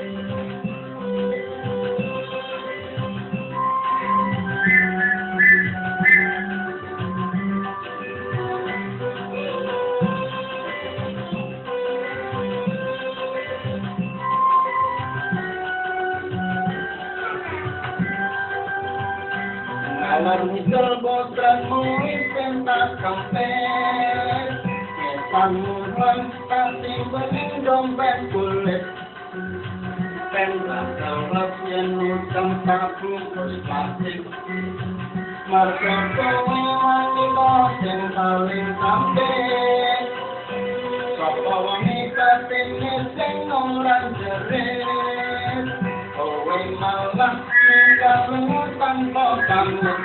Alam Idol Botranmu Isentak kempes. Kesamuran Kasih bening dompet kulit Tembak terlep Yen utang tak bungkus plastik Marga kowe wangi sing paling sampai Sapa wangi katene sing nomran jerit Kowe malah ninggal tanpa pamit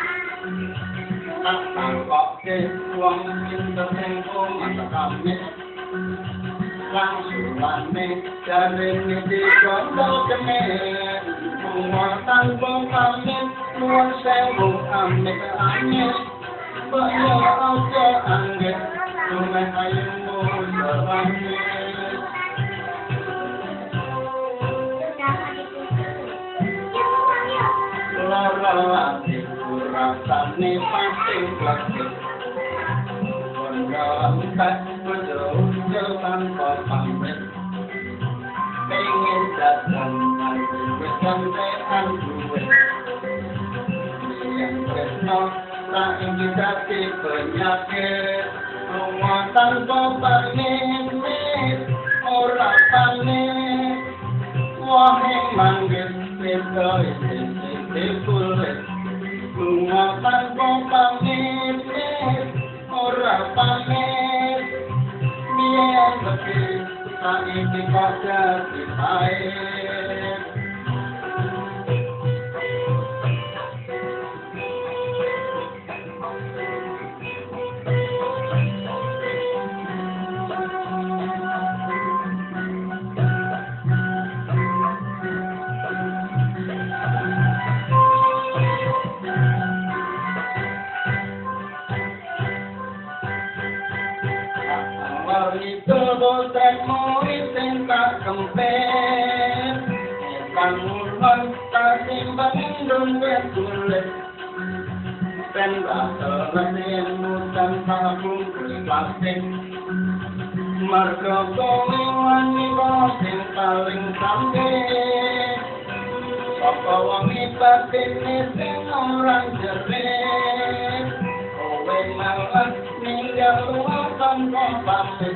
Tak tangkoke wong pinter sing omah kamit Kondo entek ucil tanpa pamit. Pengen datang wis gantean duit. Yang tresno tak ingin dati penyakit. Rumah tanpa pamit Ora pamit. Wahai manggil Beda isi Tak ini tak kempes Etan mulon tak simpan dompet kulit Ben rasa yang mutan bungkus plastik Marga kowe wangi sing paling sampai Apa wangi batine sing orang jerit Kowe malah ninggal luar tanpa pamit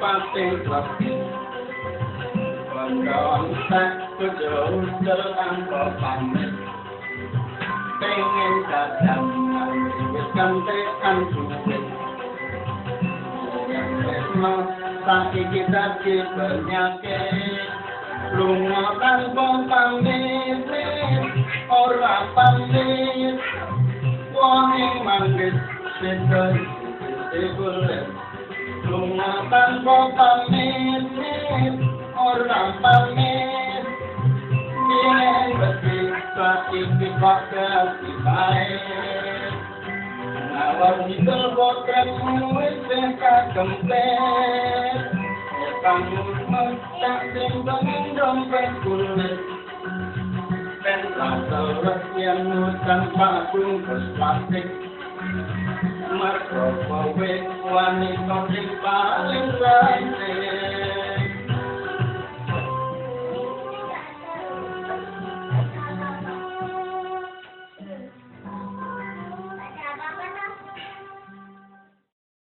pati Kondo entek bojo ucel tanpa pamit Pengen dadan nanti wis gantean duit Yang tresno saiki dadi penyakit Lunga tanpa pamit Ora pamit Wong manggis Beda isi kulit Lunga tanpa pamit Ora pamit Biar besi Saiki kok ganti baik Nawar itu potretmu Wis kagempet Kamu tak simpen dompet kulit. Ben rasa yang tanpa bungkus plastik Marco paling cantik